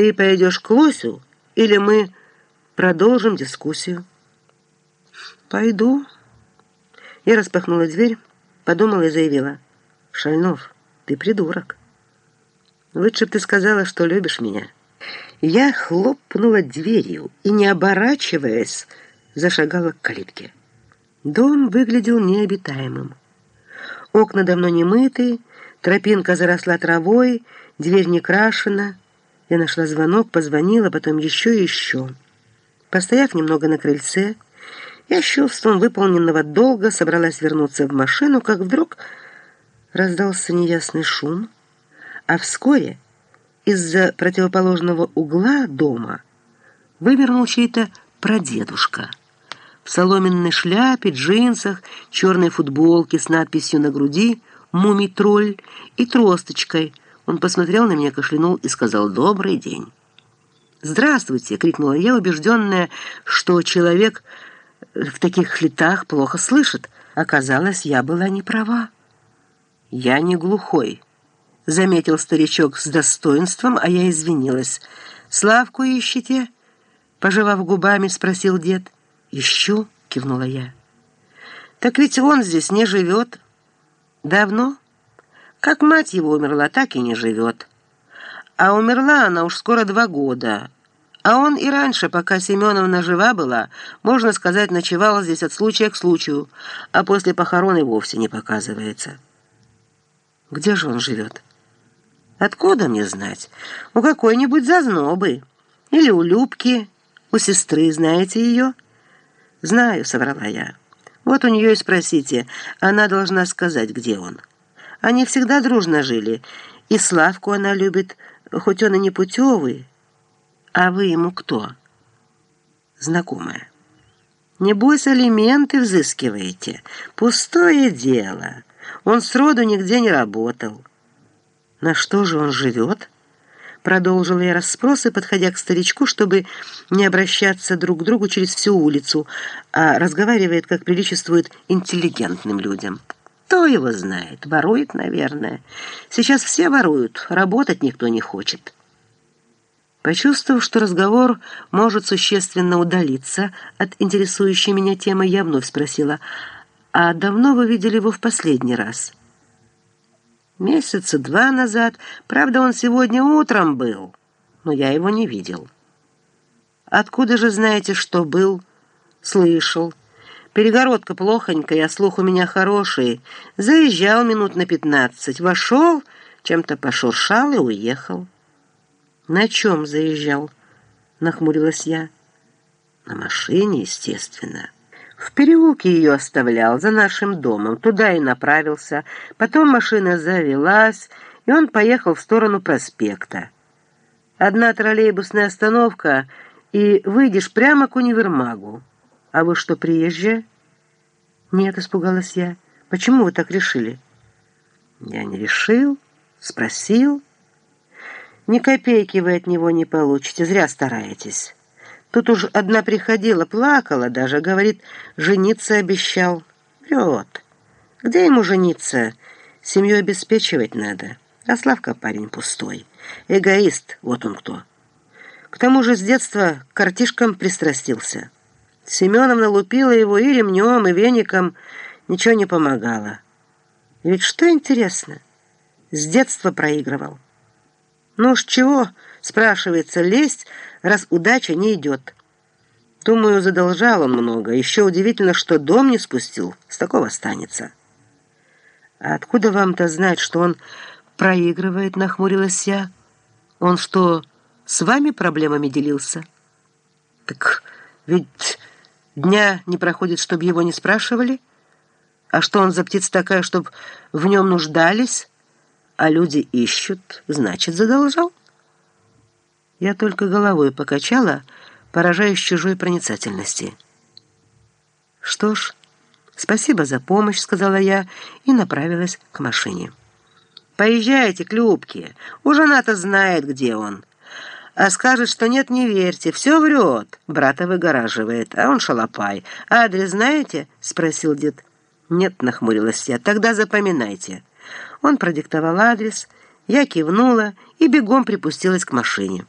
Ты пойдешь к Лосю или мы продолжим дискуссию? Пойду. Я распахнула дверь, подумала и заявила. Шальнов, ты придурок. Лучше бы ты сказала, что любишь меня. Я хлопнула дверью и, не оборачиваясь, зашагала к калитке. Дом выглядел необитаемым. Окна давно не мыты, тропинка заросла травой, дверь не крашена. Я нашла звонок, позвонила, потом еще и еще. Постояв немного на крыльце, я с чувством выполненного долга собралась вернуться в машину, как вдруг раздался неясный шум, а вскоре из-за противоположного угла дома вывернул чей-то прадедушка в соломенной шляпе, джинсах, черной футболке с надписью на груди «Мумий-тролль» и тросточкой. Он посмотрел на меня, кашлянул и сказал «Добрый день». «Здравствуйте!» — крикнула я, убежденная, что человек в таких летах плохо слышит. Оказалось, я была не права. «Я не глухой», — заметил старичок с достоинством, а я извинилась. «Славку ищете?» — пожевав губами, спросил дед. «Ищу», — кивнула я. «Так ведь он здесь не живет». «Давно?» «Как мать его умерла, так и не живет». «А умерла она уж скоро два года». А он и раньше, пока Семеновна жива была, можно сказать, ночевал здесь от случая к случаю, а после похорон и вовсе не показывается. Где же он живет? Откуда мне знать? У какой-нибудь зазнобы. Или у Любки, у сестры, знаете ее?» «Знаю», — соврала я. «Вот у нее и спросите. Она должна сказать, где он». Они всегда дружно жили. И Славку она любит, хоть он и не путевый. А вы ему кто?» «Знакомая». «Небось, алименты взыскиваете. Пустое дело. Он сроду нигде не работал». «На что же он живет?» Продолжила я расспросы, подходя к старичку, чтобы не обращаться друг к другу через всю улицу, а разговаривает, как приличествует интеллигентным людям. Кто его знает? Ворует, наверное. Сейчас все воруют, работать никто не хочет. Почувствовав, что разговор может существенно удалиться от интересующей меня темы, я вновь спросила, «А давно вы видели его в последний раз?» Месяца два назад. Правда, он сегодня утром был, но я его не видел. Откуда же знаете, что был? Слышал. Перегородка плохонькая, а слух у меня хороший. Заезжал минут на пятнадцать, вошел, чем-то пошуршал и уехал. На чем заезжал? Нахмурилась я. На машине, естественно. В переулке ее оставлял, за нашим домом. Туда и направился. Потом машина завелась, и он поехал в сторону проспекта. Одна троллейбусная остановка, и выйдешь прямо к универмагу. А вы что, приезжие? Нет, испугалась я. Почему вы так решили? Я не решил, спросил. Ни копейки вы от него не получите, зря стараетесь. Тут уж одна приходила, плакала даже, говорит, жениться обещал. Врет. Где ему жениться? Семью обеспечивать надо. А Славка парень пустой. Эгоист, вот он кто. К тому же с детства к картишкам пристрастился. Семеновна лупила его и ремнем, и веником. Ничего не помогало. ведь что интересно, с детства проигрывал. Ну уж чего, спрашивается, лезть, раз удача не идет. Думаю, задолжал он много. Еще удивительно, что дом не спустил. С такого останется. А откуда вам-то знать, что он проигрывает, нахмурилась я? Он что, с вами проблемами делился? Так ведь дня не проходит, чтобы его не спрашивали. А что он за птица такая, чтобы в нем нуждались? А люди ищут, значит, задолжал. Я только головой покачала, поражаясь чужой проницательности. «Что ж, спасибо за помощь», — сказала я и направилась к машине. «Поезжайте к Любке, уж она-то знает, где он. А скажет, что нет, не верьте, все врет». Брата выгораживает, а он шалопай. «Адрес знаете?» — спросил дед. «Нет», — нахмурилась я, — «тогда запоминайте». Он продиктовал адрес, я кивнула и бегом припустилась к машине.